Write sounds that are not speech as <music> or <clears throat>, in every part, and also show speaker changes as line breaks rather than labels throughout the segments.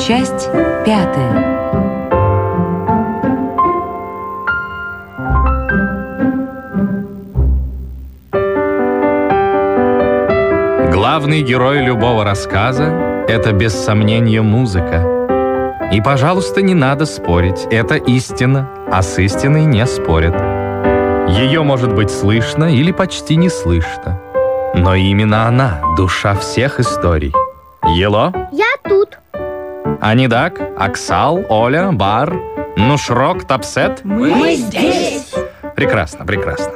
Часть пятая.
Главный герой любого рассказа — это без сомнения музыка. И, пожалуйста, не надо спорить. Это истина, а с истиной не спорят. Ее может быть слышно или почти не слышно. Но именно она — душа всех историй. Яло?
Я тут.
Анидак, Аксал, Оля, Бар, Нушрок, Топсед?
Мы здесь.
Прекрасно, прекрасно.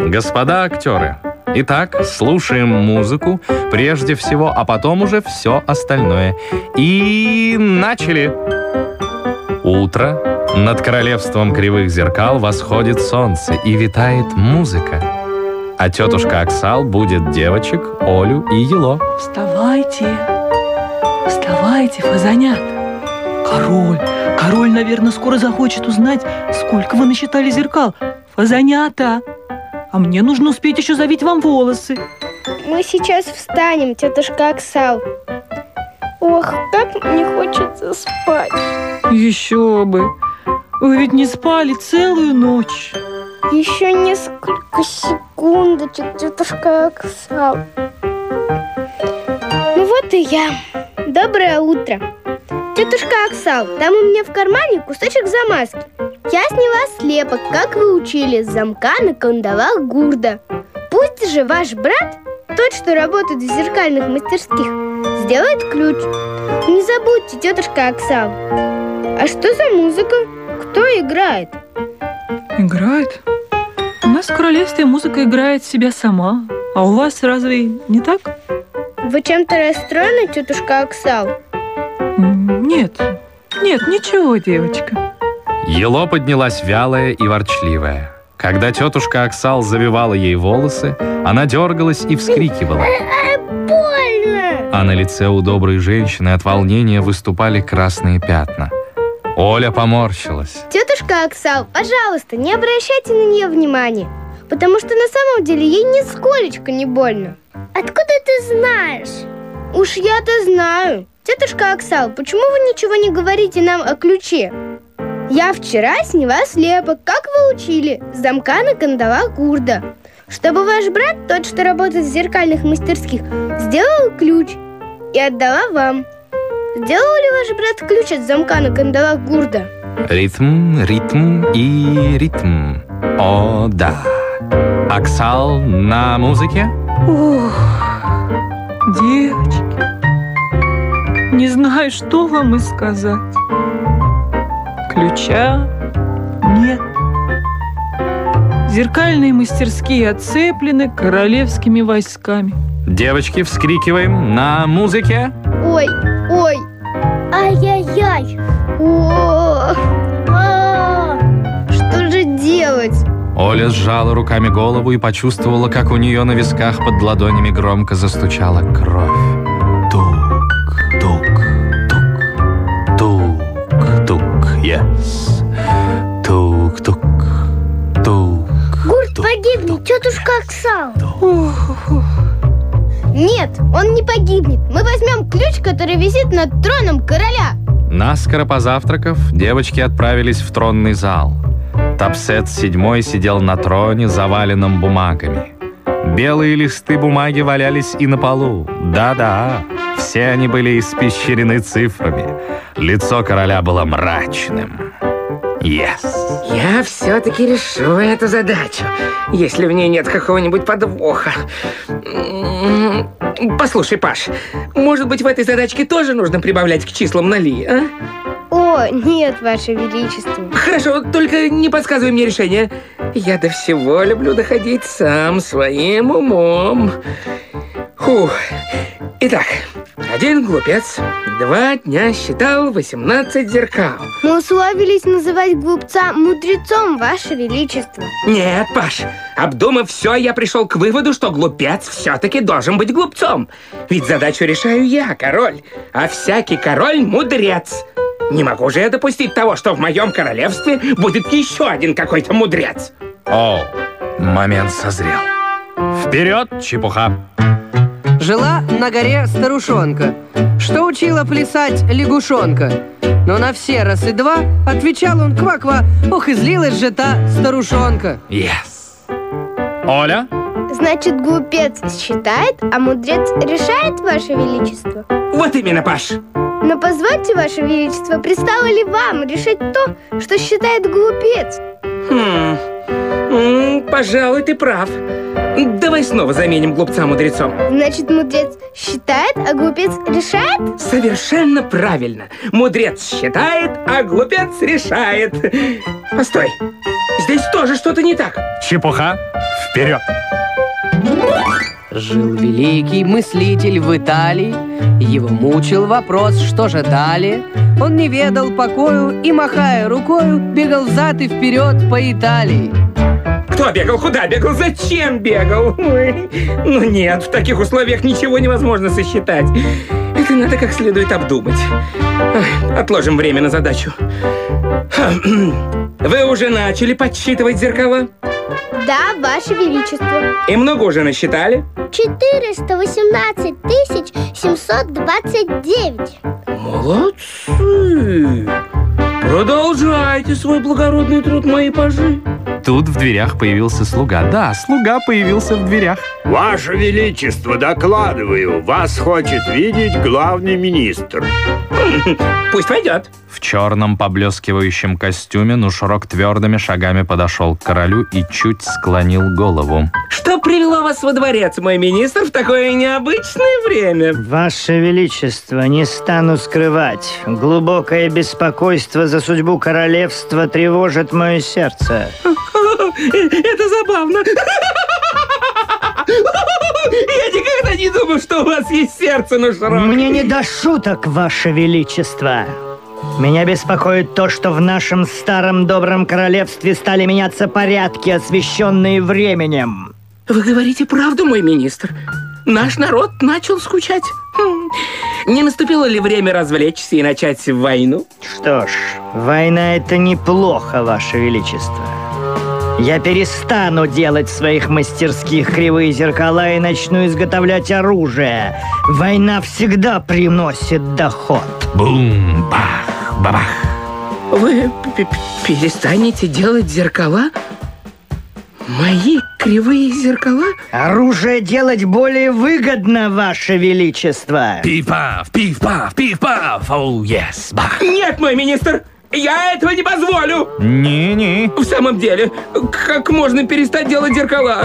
Господа актеры, итак, слушаем музыку прежде всего, а потом уже все остальное. И начали. Утро. Над королевством кривых зеркал восходит солнце и витает музыка. А тетушка Аксал будет девочек, Олю и Ело.
Вставайте, вставайте, фазанят. Король, король, наверное, скоро захочет узнать, сколько вы насчитали зеркал. Фазанята, а мне нужно успеть еще завить вам волосы.
Мы сейчас встанем, тетушка Оксал. Ох, как мне хочется спать.
Еще бы. Вы ведь не спали целую ночь.
Еще несколько секундочек, тетушка Оксал. Ну вот и я. Доброе утро. Тетушка Оксал, там у меня в кармане кусочек замазки. Я сняла слепок, как вы учили, с замка на кандалах гурда. Пусть же ваш брат, тот, что работает в зеркальных мастерских, сделает ключ. Не забудьте, тетушка Оксал. А что за музыка? Кто играет?
Играет? У нас в королевстве музыка играет себя сама. А у вас разве не так?
Вы чем-то расстроены, тетушка Оксал?
Нет, нет, ничего, девочка.
Ело поднялась вялая и ворчливая. Когда тетушка Оксал завивала ей волосы, она дергалась и вскрикивала.
Больно!
А на лице у доброй женщины от волнения выступали красные пятна. Оля поморщилась.
Тетушка Оксал, пожалуйста, не обращайте на нее внимания, потому что на самом деле ей нисколечко не больно. Откуда ты знаешь? Уж я-то знаю. Тетушка Оксал, почему вы ничего не говорите нам о ключе? Я вчера сняла слепок, как вы учили, с замка на кандалах гурда. Чтобы ваш брат, тот, что работает в зеркальных мастерских, сделал ключ и отдала вам. Сделал ли ваш брат ключ от замка на кандалах гурда?
Ритм, ритм и ритм. О, да. Оксал на музыке?
Ох, девочки, не знаю, что вам и сказать. Ключа нет. Зеркальные мастерские отцеплены королевскими войсками.
Девочки, вскрикиваем на музыке.
Ой, ой, ай-яй-яй. О, а, что же делать?
Оля сжала руками голову и почувствовала, как у нее на висках под ладонями громко застучала кровь. Тук, тук, тук, тук, тук, yes. Тук, тук, тук.
Гурд погибнет, тетушка
Аксал.
Нет, он не погибнет. Мы возьмем ключ, который висит над троном короля.
Наскоро позавтракав, девочки отправились в тронный зал. Топсед седьмой сидел на троне, заваленном бумагами. Белые листы бумаги валялись и на полу. Да-да, все они были испещрены цифрами. Лицо короля было мрачным. Yes.
Я все-таки решу эту задачу, если в ней нет какого-нибудь подвоха. М, Послушай, Паш, может быть, в этой задачке тоже нужно прибавлять к числам ноли, а?
О, нет, ваше величество.
Хорошо, только не подсказывай мне решение. Я до всего люблю доходить сам своим умом. Фух. Итак, один глупец два дня считал 18 зеркал.
Мы условились называть глупца мудрецом, ваше величество.
Нет, Паш, обдумав все, я пришел к выводу, что глупец все-таки должен быть глупцом. Ведь задачу решаю я, король, а всякий король мудрец. Не могу же я допустить того, что в моем королевстве будет еще один какой-то мудрец.
О, момент созрел. Вперед, чепуха!
Жила на горе старушонка, что учила плясать лягушонка. Но на все раз и два отвечал он ква-ква, ох, и злилась же та старушонка.
Yes. Оля?
Значит, глупец считает, а мудрец решает, Ваше Величество?
Вот именно, Паш.
Но позвольте, Ваше Величество, пристало ли вам решать то, что считает глупец?
Хм, м, пожалуй, ты прав. Давай снова заменим глупца мудрецом.
Значит, мудрец считает, а глупец решает?
Совершенно правильно. Мудрец считает, а глупец решает. Постой, здесь тоже что-то не так.
Чепуха. Вперед.
Жил великий мыслитель в Италии, Его мучил вопрос, что же далее. Он не ведал покою и, махая рукою, Бегал взад и вперед по Италии.
Кто бегал, куда бегал, зачем бегал? Ой, ну нет, в таких условиях ничего невозможно сосчитать. Это надо как следует обдумать. Отложим время на задачу. Хм, <clears throat> Вы уже начали подсчитывать зеркала?
Да, Ваше Величество.
И много уже насчитали?
418 729.
Молодцы! Продолжайте свой благородный труд, мои пажи.
Тут в дверях появился слуга. Да, слуга появился в дверях.
Ваше Величество, докладываю, вас хочет видеть главный министр.
Пусть войдет.
В черном поблескивающем костюме Нушрок твердыми шагами подошел к королю и чуть склонил голову.
Что привело вас во дворец, мой министр, в такое необычное время?
Ваше Величество, не стану скрывать. Глубокое беспокойство за судьбу королевства тревожит мое сердце. <laughs>
Это забавно. <laughs> Я никогда не думал, что у вас есть сердце, ну широкое.
Мне не до шуток, Ваше Величество. Меня беспокоит то, что в нашем старом добром королевстве стали меняться порядки, освещенные временем.
Вы говорите правду, мой министр. Наш народ начал скучать. Хм. Не наступило ли время развлечься и начать войну?
Что ж, война это неплохо, Ваше Величество. Я перестану делать в своих мастерских кривые зеркала и начну изготовлять оружие. Война всегда приносит доход.
Бум, бах, бабах.
Вы перестанете делать зеркала? Мои кривые зеркала?
Оружие делать более выгодно, Ваше Величество.
Пиф-паф, пиф-паф, пиф-паф. Оу, yes, бах.
Нет, мой министр! Я этого не позволю!
Не-не.
В самом деле, как можно перестать делать зеркала?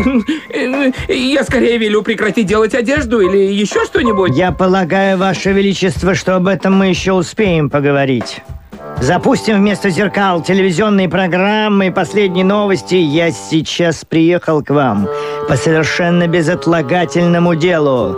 Я скорее велю прекратить делать одежду или еще что-нибудь.
Я полагаю, Ваше Величество, что об этом мы еще успеем поговорить. Запустим вместо зеркал телевизионные программы и последние новости. Я сейчас приехал к вам по совершенно безотлагательному делу.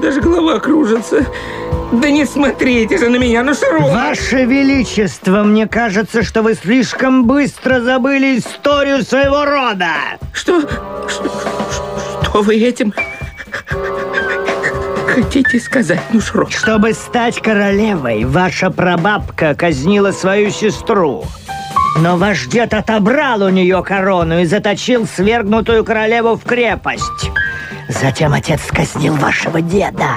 Даже голова кружится. Да не смотрите же на меня, ну, Шрок.
Ваше Величество, мне кажется, что вы слишком быстро забыли историю своего рода.
Что, что, что вы этим хотите сказать, ну, Шрок?
Чтобы стать королевой, ваша прабабка казнила свою сестру. Но ваш дед отобрал у нее корону и заточил свергнутую королеву в крепость. Затем отец казнил вашего деда,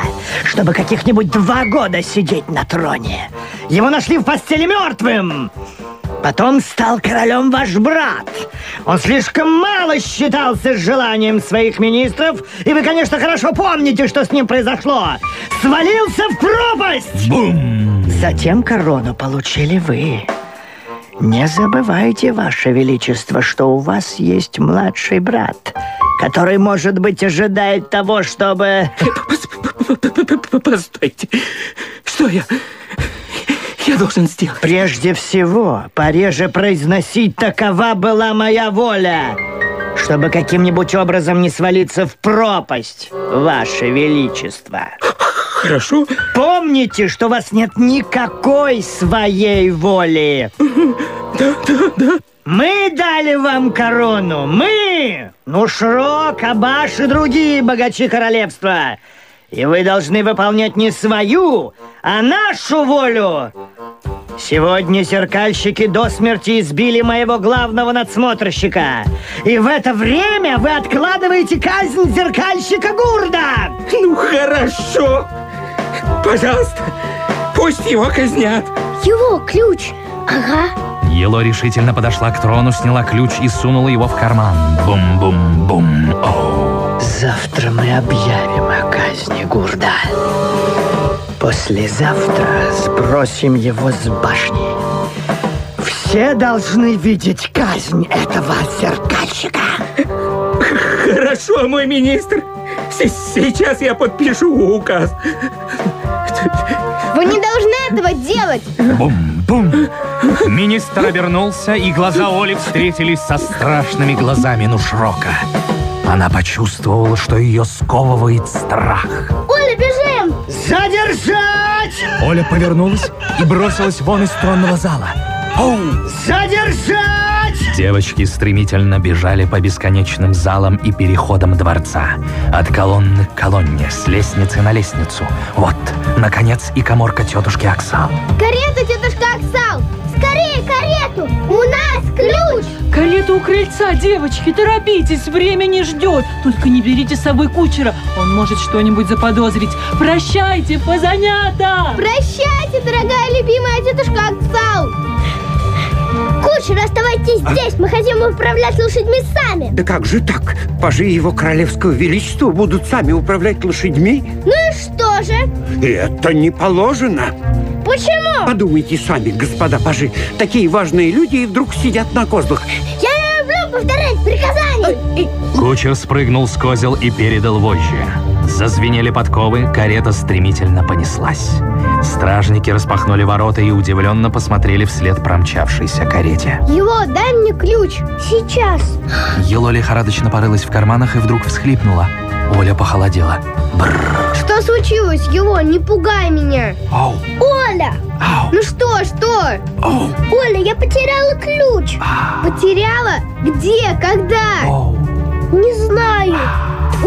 чтобы каких-нибудь два года сидеть на троне. Его нашли в постели мертвым. Потом стал королем ваш брат. Он слишком мало считался с желанием своих министров, и вы, конечно, хорошо помните, что с ним произошло. Свалился в пропасть! Бум! Затем корону получили вы. Не забывайте, Ваше Величество, что у вас есть младший брат, который, может быть, ожидает того, чтобы...
Постойте, что я... Я должен сделать?
Прежде всего, пореже произносить «такова была моя воля», чтобы каким-нибудь образом не свалиться в пропасть, Ваше Величество.
Хорошо.
Помните, что у вас нет никакой своей воли.
Да, да, да.
Мы дали вам корону, мы! Ну, Шрок, Абаш и другие богачи королевства. И вы должны выполнять не свою, а нашу волю. Сегодня зеркальщики до смерти избили моего главного надсмотрщика. И в это время вы откладываете казнь зеркальщика Гурда.
Ну, хорошо. Пожалуйста, пусть его казнят.
Его ключ. Ага.
Ело решительно подошла к трону, сняла ключ и сунула его в карман. Бум-бум-бум.
Завтра мы объявим о казни Гурда. Послезавтра сбросим его с башни. Все должны видеть казнь этого зеркальщика.
Хорошо, мой министр. Сейчас я подпишу указ.
Вы не должны этого делать.
Бум-бум. Министр обернулся, и глаза Оли встретились со страшными глазами Нушрока. Она почувствовала, что ее сковывает страх.
Оля, бежим!
Задержать!
Оля повернулась и бросилась вон из тронного зала. Оу!
Задержать!
Девочки стремительно бежали по бесконечным залам и переходам дворца. От колонны к колонне, с лестницы на лестницу. Вот, наконец, и коморка тетушки Оксал.
Карета, тетушка Оксал! Скорее карету! У нас ключ!
Карета у крыльца, девочки, торопитесь, время не ждет. Только не берите с собой кучера, он может что-нибудь заподозрить. Прощайте, позанята!
Прощайте, дорогая любимая тетушка Оксал! Кучер, оставайтесь здесь, мы хотим управлять лошадьми сами.
Да как же так? Пажи его королевского величества будут сами управлять лошадьми?
Ну и что же?
Это не положено.
Почему?
Подумайте сами, господа пажи. Такие важные люди и вдруг сидят на козлах.
Я не люблю повторять приказания.
Кучер спрыгнул с козел и передал вожжи. Зазвенели подковы, карета стремительно понеслась. Стражники распахнули ворота и удивленно посмотрели вслед промчавшейся карете.
Его, дай мне ключ. Сейчас.
Ело лихорадочно порылась в карманах и вдруг всхлипнула. Оля похолодела. Бррр.
Что случилось, его? Не пугай меня.
Оу,
Оля!
ау,
Ну что, что?
оу,
Оля, я потеряла ключ.
а,
Потеряла? Где? Когда?
оу.
Не знаю.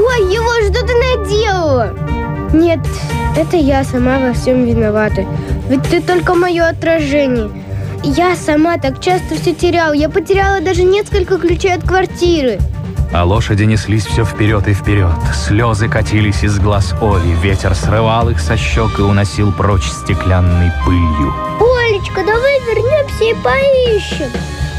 Ой, его, что ты наделала? Нет, это я сама во всем виновата. Ведь ты только мое отражение. Я сама так часто все теряла. Я потеряла даже несколько ключей от квартиры.
А лошади неслись все вперед и вперед. Слезы катились из глаз Оли. Ветер срывал их со щек и уносил прочь стеклянной пылью.
Олечка, давай вернемся и поищем.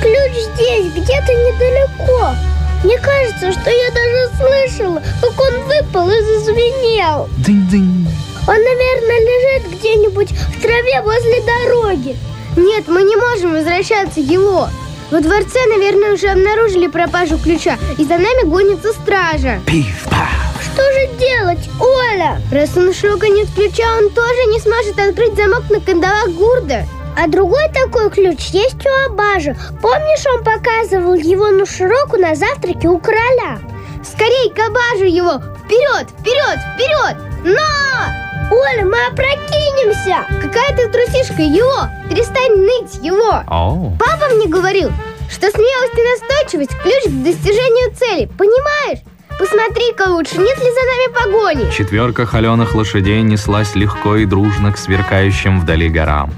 Ключ здесь, где-то недалеко. Мне кажется, что я даже слышала, как он выпал и зазвенел.
Дынь-дынь.
Он, наверное, лежит где-нибудь в траве возле дороги. Нет, мы не можем возвращаться его. Во дворце, наверное, уже обнаружили пропажу ключа, и за нами гонится стража.
Пиф-паф.
Что же делать, Оля? Раз у Нушрока нет ключа, он тоже не сможет открыть замок на кандалах Гурда. А другой такой ключ есть у Абажа. Помнишь, он показывал его Нушроку на завтраке у короля? Скорей к Абажу его! Вперед, вперед, вперед! Но! Оля, мы опрокинемся! Какая ты трусишка, его! Перестань ныть, его!
Оу.
Папа мне говорил, что смелость и настойчивость – ключ к достижению цели. Понимаешь? Посмотри-ка лучше, нет ли за нами погони?
Четверка холеных лошадей неслась легко и дружно к сверкающим вдали горам.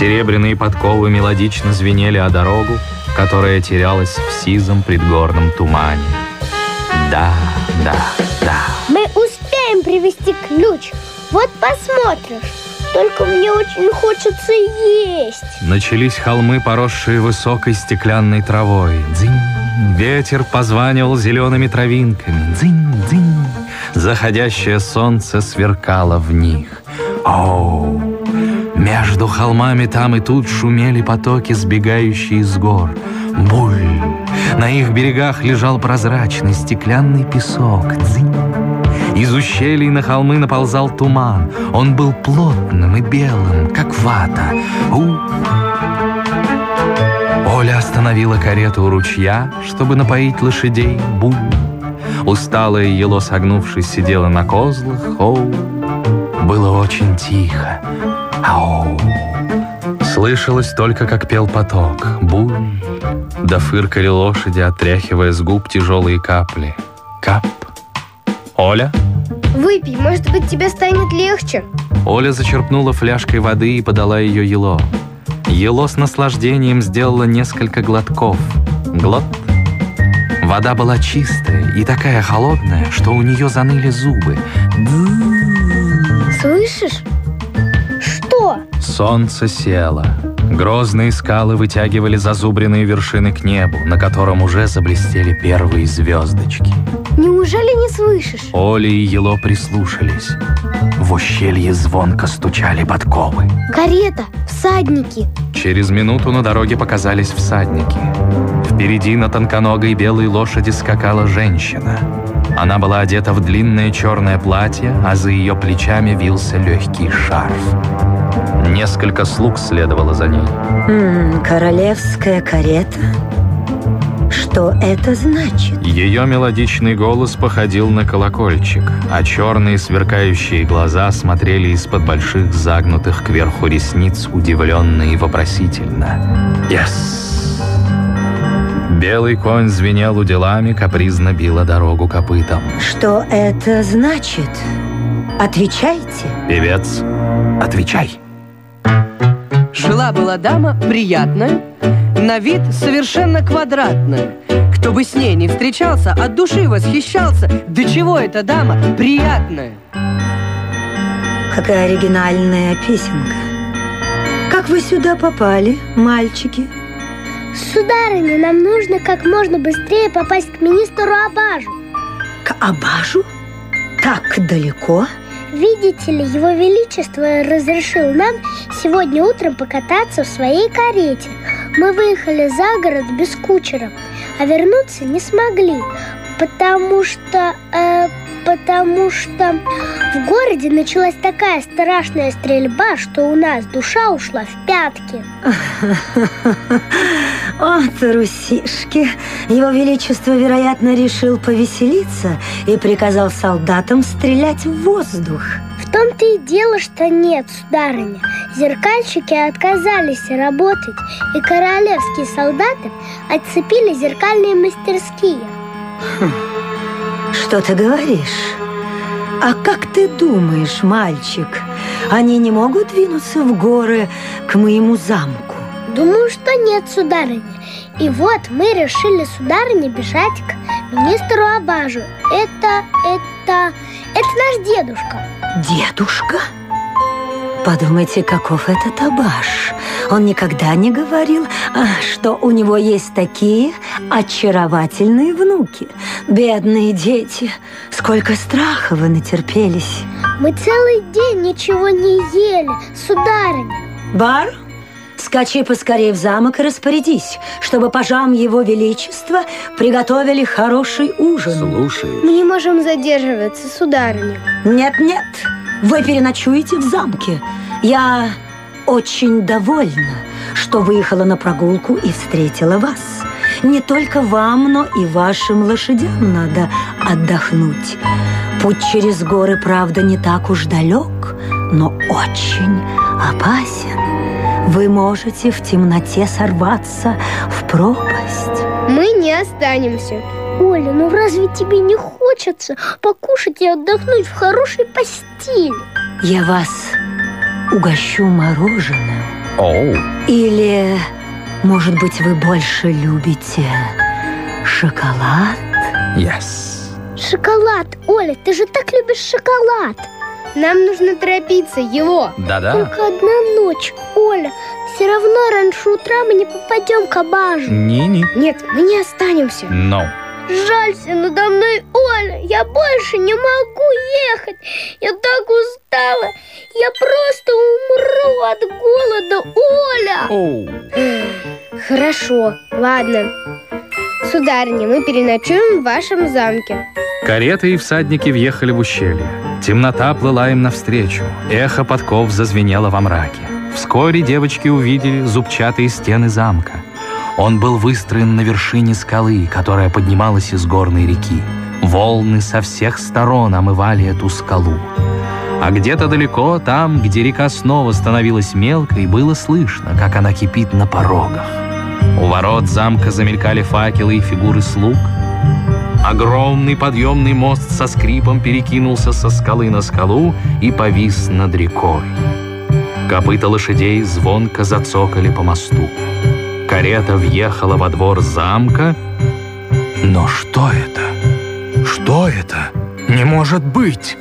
Серебряные подковы мелодично звенели о дорогу, которая терялась в сизом предгорном тумане. Да, да, да.
Мы успеем привести ключ. Вот посмотришь. Только мне очень хочется есть.
Начались холмы, поросшие высокой стеклянной травой. Дзынь. Ветер позванивал зелеными травинками. Дзынь, дзынь. Заходящее солнце сверкало в них. Оу! Между холмами там и тут шумели потоки, сбегающие с гор. Буль! На их берегах лежал прозрачный стеклянный песок. Дзынь. Из ущелий на холмы наползал туман. Он был плотным и белым, как вата. У. Оля остановила карету у ручья, чтобы напоить лошадей. Буль. Усталая ело, согнувшись, сидела на козлах. Оу. Было очень тихо. Ау. Слышалось только, как пел поток. Буль. Да фыркали лошади, отряхивая с губ тяжелые капли. Кап. Оля?
Выпей, может быть, тебе станет легче.
Оля зачерпнула фляжкой воды и подала ее Ело. Ело с наслаждением сделала несколько глотков. Глот. Вода была чистая и такая холодная, что у нее заныли зубы.
Слышишь?
Солнце село. Грозные скалы вытягивали зазубренные вершины к небу, на котором уже заблестели первые звездочки.
Неужели не слышишь?
Оля и Ело прислушались. В ущелье звонко стучали подковы.
Карета, всадники.
Через минуту на дороге показались всадники. Впереди на тонконогой белой лошади скакала женщина. Она была одета в длинное черное платье, а за ее плечами вился легкий шарф. Несколько слуг следовало за ней.
М, королевская карета? Что это значит?
Ее мелодичный голос походил на колокольчик, а черные сверкающие глаза смотрели из-под больших загнутых кверху ресниц удивленно и вопросительно. «Yes!» Белый конь звенел уделами, капризно била дорогу копытом.
Что это значит? Отвечайте.
«Певец, отвечай!»
Жила-была дама приятная, на вид совершенно квадратная. Кто бы с ней не встречался, от души восхищался. Да чего эта дама приятная?
Какая оригинальная песенка. Как вы сюда попали, мальчики?
Сударыня, нам нужно как можно быстрее попасть к министру Абажу.
К Абажу? Так далеко?
Видите ли, его величество разрешил нам сегодня утром покататься в своей карете. Мы выехали за город без кучера, а вернуться не смогли, потому что... э, потому что в городе началась такая страшная стрельба, что у нас душа ушла в пятки. <laughs>
О, трусишки! Его Величество, вероятно, решил повеселиться и приказал солдатам стрелять в воздух.
В том-то и дело, что нет, сударыня. Зеркальщики отказались работать, и королевские солдаты отцепили зеркальные мастерские.
Что ты говоришь? А как ты думаешь, мальчик, они не могут двинуться в горы к моему замку?
Думаю, что нет, сударыня. И вот мы решили, сударыня, бежать к министру Абажу. Это, это, это наш дедушка.
Дедушка? Подумайте, каков этот Абаш. Он никогда не говорил, а, что у него есть такие очаровательные внуки. Бедные дети, сколько страха вы натерпелись.
Мы целый день ничего не ели, сударыня.
Бар, скачи поскорее в замок и распорядись, чтобы пажам его величества приготовили хороший ужин.
Слушай,
Мы не можем задерживаться, сударыня.
Нет-нет, вы переночуете в замке. Я очень довольна, что выехала на прогулку и встретила вас. Не только вам, но и вашим лошадям надо отдохнуть. Путь через горы, правда, не так уж далек, но очень опасен. Вы можете в темноте сорваться в пропасть.
Мы не останемся. Оля, ну разве тебе не хочется покушать и отдохнуть в хорошей постели?
Я вас угощу мороженым.
Оу,
Или, может быть, вы больше любите шоколад?
yes.
Шоколад, Оля, ты же так любишь шоколад. Нам нужно торопиться, его.
Да-да.
Только одна ночь, Оля. Все равно раньше утра мы не попадем к Абажу.
Не-не.
Нет, мы не останемся.
No.
Жалься надо мной, Оля. Я больше не могу ехать. Я так устала. Я просто умру от голода, Оля. Хорошо, ладно. Сударыня, мы переночуем в вашем замке.
Кареты и всадники въехали в ущелье. Темнота плыла им навстречу. Эхо подков зазвенело во мраке. Вскоре девочки увидели зубчатые стены замка. Он был выстроен на вершине скалы, которая поднималась из горной реки. Волны со всех сторон омывали эту скалу. А где-то далеко, там, где река снова становилась мелкой, было слышно, как она кипит на порогах. У ворот замка замелькали факелы и фигуры слуг. Огромный подъемный мост со скрипом перекинулся со скалы на скалу и повис над рекой. Копыта лошадей звонко зацокали по мосту. Карета въехала во двор замка. Но что это? Что это? Не может быть!